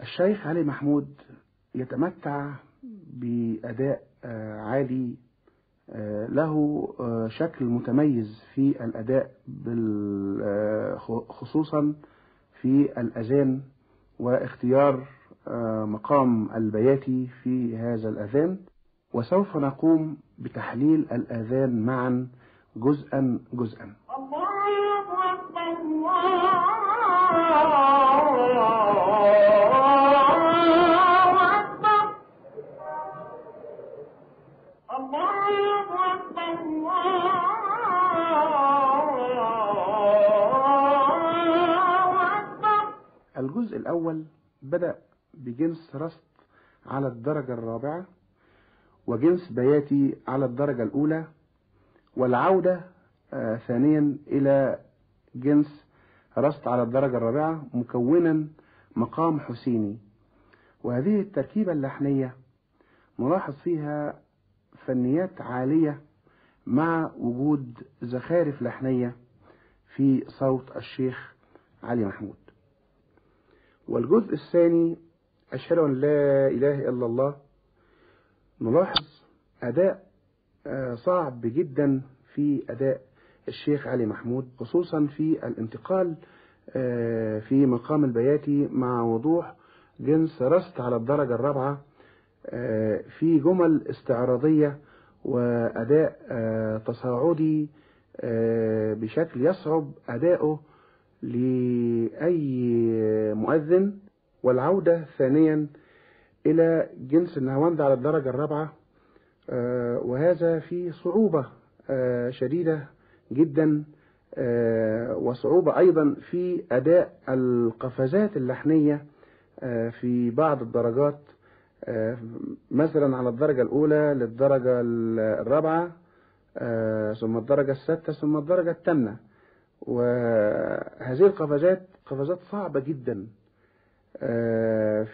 الشيخ علي محمود يتمتع بأداء عالي له شكل متميز في الأداء خصوصا في الأذان واختيار مقام البياتي في هذا الأذان. وسوف نقوم بتحليل الآذان معا جزءا جزءا. الجزء على الدرجة الرابعة وجنس بياتي على الدرجة الأولى والعودة آه ثانيا إلى جنس رست على الدرجة الرابعة مكونا مقام حسيني. وهذه التركيبة اللحنية نلاحظ فيها فنيات عالية مع وجود زخارف لحنية في صوت الشيخ علي محمود. والجزء الثاني أشهد أن لا إله إلا الله. نلاحظ أداء صعب جدا في أداء الشيخ علي محمود خصوصا في الانتقال في مقام البياتي مع وضوح جنس رست على الدرجة الرابعة في جمل استعراضية وأداء تصاعدي بشكل يصعب أداؤه لأي مؤذن. والعودة ثانيا إلى جنس النهواند على الدرجة الرابعة وهذا في صعوبة شديدة جدا وصعوبة أيضا في أداء القفزات اللحنية في بعض الدرجات مثلا على الدرجة الأولى للدرجة الرابعة ثم الدرجة السادسة ثم الدرجة الثامنة. وهذه القفزات قفزات صعبة جدا.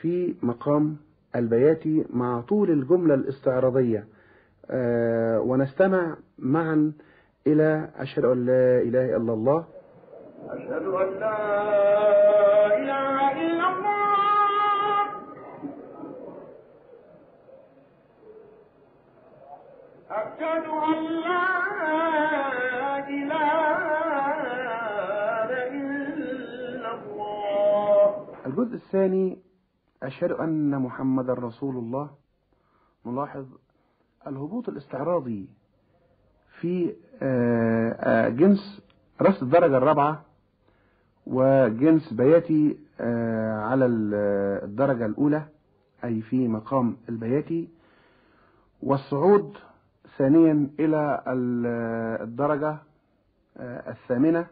في مقام البياتي مع طول الجملة الاستعراضية. ونستمع معا إلى أشهد أن لا إله إلا الله. أشهد أن لا إله إلا الله. أشهد أن لا الجزء الثاني أشهد أن محمد رسول الله. نلاحظ الهبوط الاستعراضي في جنس رأس الدرجة الرابعة وجنس بياتي على الدرجة الأولى أي في مقام البياتي. والصعود ثانيا إلى الدرجة الثامنة.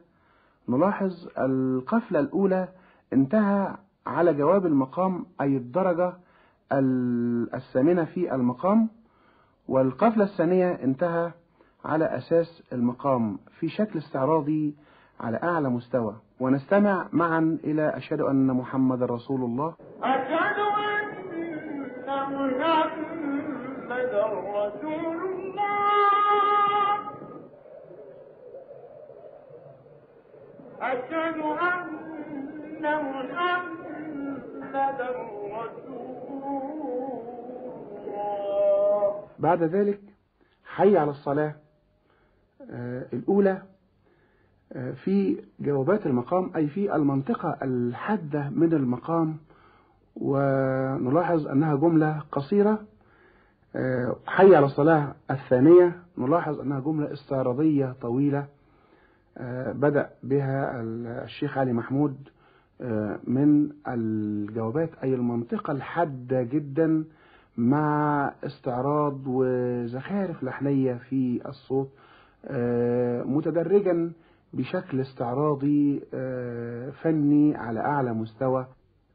نلاحظ القفلة الأولى انتهى على جواب المقام أي الدرجة الثامنة في المقام والقفلة الثانية انتهى على أساس المقام في شكل استعراضي على أعلى مستوى. ونستمع معا إلى أشهد أن محمد رسول الله. أشهد أن محمد رسول الله. أشهد أن محمد بعد ذلك حي على الصلاة آه الأولى آه في جوابات المقام أي في المنطقة الحادة من المقام ونلاحظ أنها جملة قصيرة آه حي على الصلاة الثانية نلاحظ أنها جملة استعراضية طويلة بدأ بها الشيخ علي محمود من الجوابات أي المنطقة الحادة جدا مع استعراض وزخارف لحنية في الصوت متدرجا بشكل استعراضي فني على أعلى مستوى.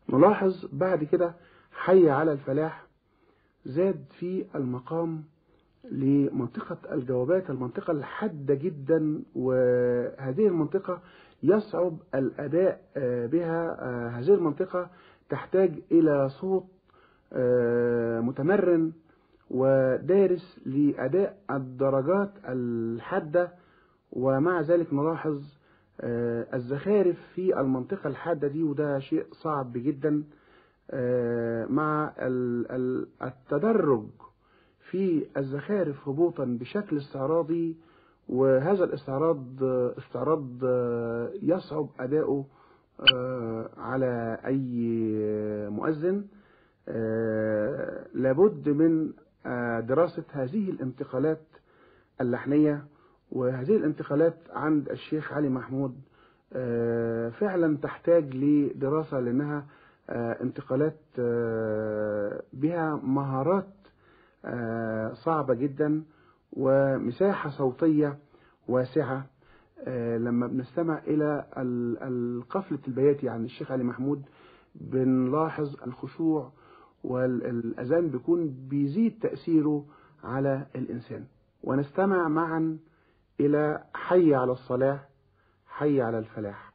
نلاحظ بعد كده حي على الفلاح زاد في المقام لمنطقة الجوابات المنطقة الحادة جدا وهذه المنطقة يصعب الأداء بها هذه المنطقة تحتاج إلى صوت متمرن ودارس لأداء الدرجات الحادة ومع ذلك نلاحظ الزخارف في المنطقة الحادة دي وده شيء صعب جدا آه، مع ال- ال- التدرج في الزخارف هبوطا بشكل استعراضي وهذا الاستعراض استعراض آه، يصعب أداؤه آه، على أي مؤذن. آه، لابد من دراسة هذه الانتقالات اللحنية وهذه الانتقالات عند الشيخ علي محمود فعلا تحتاج لدراسة لأنها انتقالات بها مهارات صعبة جدا. ومساحة صوتية واسعة آه، لما بنستمع إلى ال- القفلة البياتي عن الشيخ علي محمود بنلاحظ الخشوع والأذان بيكون بيزيد تأثيره على الإنسان. ونستمع معا إلى حي على الصلاة حي على الفلاح.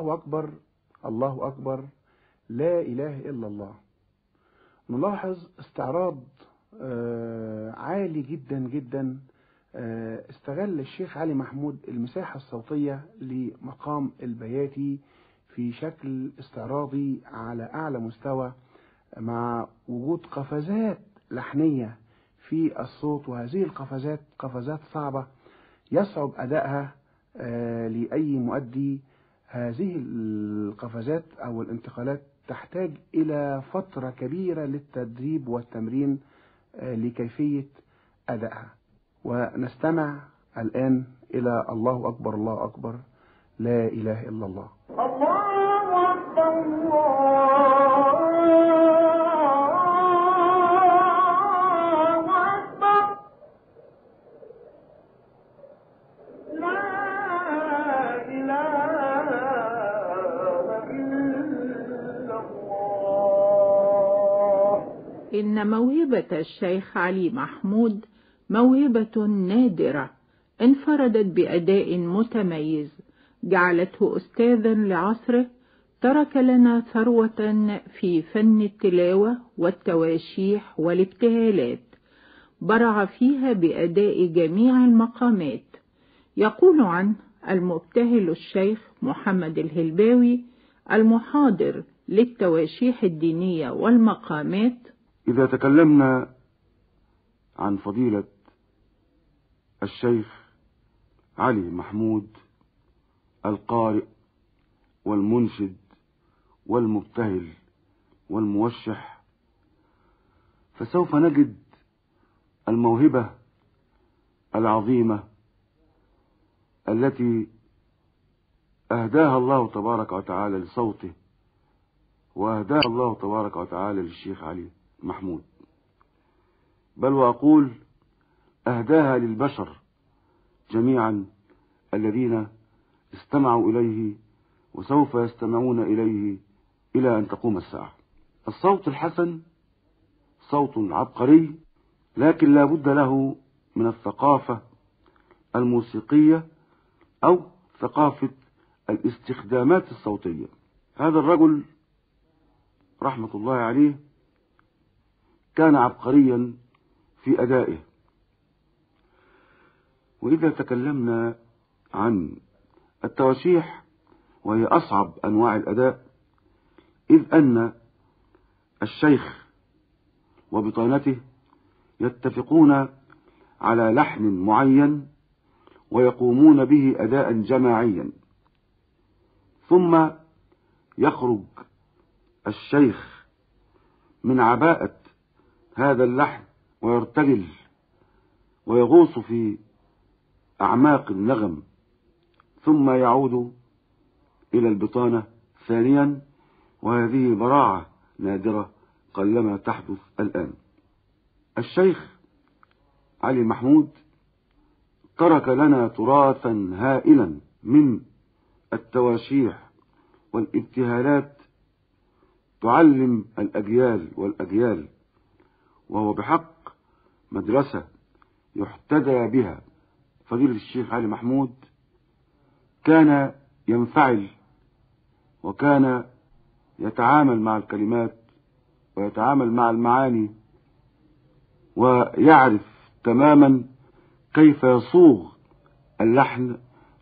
الله أكبر الله أكبر لا إله إلا الله. نلاحظ استعراض آه، عالي جدا جدا آه، استغل الشيخ علي محمود المساحة الصوتية لمقام البياتي في شكل استعراضي على أعلى مستوى مع وجود قفزات لحنية في الصوت وهذه القفزات قفزات صعبة يصعب أدائها آه، لأي مؤدي هذه القفزات أو الانتقالات تحتاج إلى فترة كبيرة للتدريب والتمرين آه، لكيفية أدائها. ونستمع الآن إلى الله أكبر الله أكبر لا إله إلا الله. الله الشيخ علي محمود موهبة نادرة انفردت بأداء متميز. جعلته أستاذا لعصره ترك لنا ثروة في فن التلاوة والتواشيح والابتهالات. برع فيها بأداء جميع المقامات. يقول عنه المبتهل الشيخ محمد الهلباوي المحاضر للتواشيح الدينية والمقامات إذا تكلمنا عن فضيلة الشيخ علي محمود القارئ والمنشد والمبتهل والموشح فسوف نجد الموهبة العظيمة التي أهداها الله تبارك وتعالى لصوته وأهداها الله تبارك وتعالى للشيخ علي. محمود. بل وأقول أهداها للبشر جميعا الذين استمعوا إليه وسوف يستمعون إليه إلى أن تقوم الساعة. الصوت الحسن صوت عبقري لكن لا بد له من الثقافة الموسيقية أو ثقافة الاستخدامات الصوتية. هذا الرجل رحمة الله عليه كان عبقريا في أدائه. وإذا تكلمنا عن التواشيح وهي أصعب أنواع الأداء إذ أن الشيخ وبطانته يتفقون على لحن معين ويقومون به أداء جماعيا. ثم يخرج الشيخ من عباءة هذا اللحن ويرتجل ويغوص في أعماق النغم ثم يعود إلى البطانة ثانيا وهذه براعة نادرة قلما تحدث الآن. الشيخ علي محمود ترك لنا تراثا هائلا من التواشيح والابتهالات تعلم الأجيال والأجيال. وهو بحق مدرسة يحتدى بها فضيلة الشيخ علي محمود كان ينفعل وكان يتعامل مع الكلمات ويتعامل مع المعاني ويعرف تماما كيف يصوغ اللحن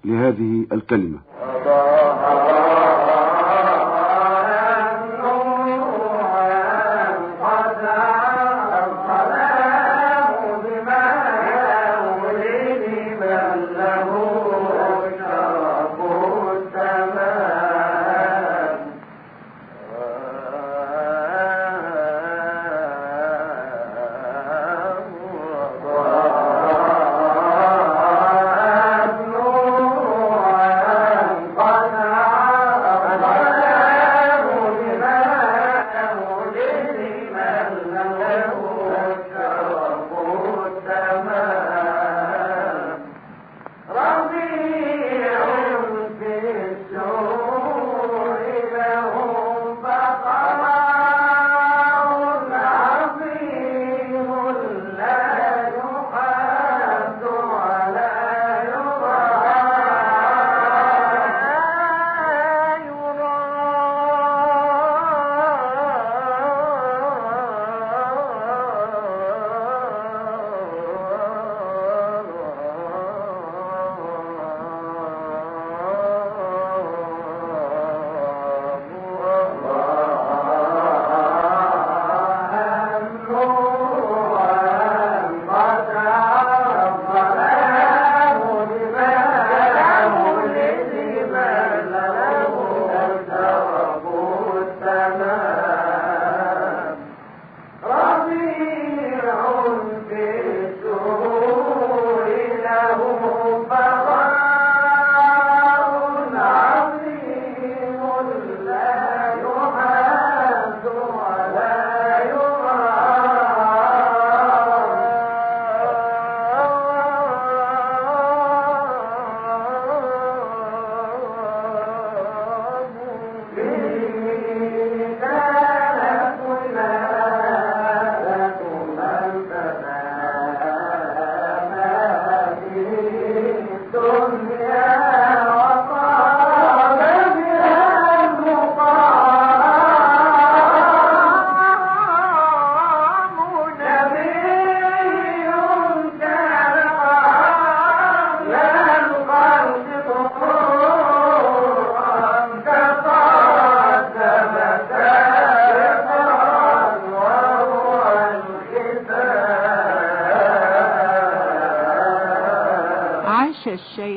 لهذه الكلمة.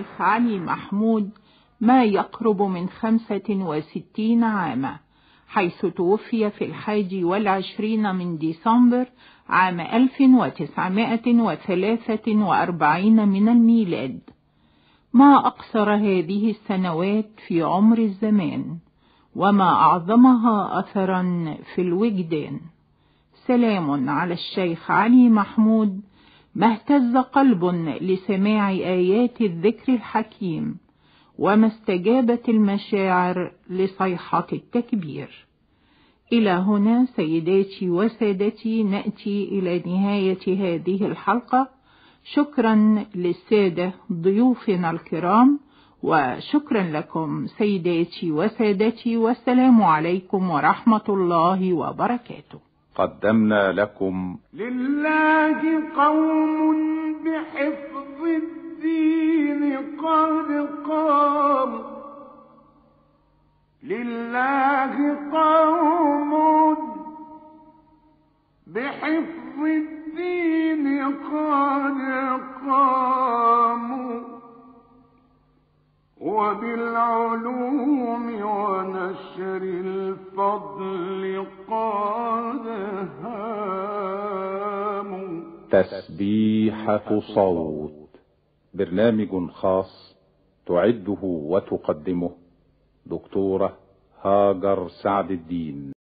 الشيخ علي محمود ما يقرب من خمسة وستين عاما حيث توفي في الحادي والعشرين من ديسمبر عام 1943 من الميلاد. ما أقصر هذه السنوات في عمر الزمان وما أعظمها أثرا في الوجدان. سلام على الشيخ علي محمود ما اهتز قلب لسماع آيات الذكر الحكيم وما استجابت المشاعر لصيحة التكبير. إلى هنا سيداتي وسادتي نأتي إلى نهاية هذه الحلقة. شكرا للسادة ضيوفنا الكرام وشكرا لكم سيداتي وسادتي والسلام عليكم ورحمة الله وبركاته. قدمنا لكم. لله قوم بحفظ الدين قد قام. لله قوم بحفظ الدين قد قاموا وبالعلوم ونشر الفضل قد هاموا تسبيحة صوت. برنامج خاص تعده وتقدمه دكتورة هاجر سعد الدين.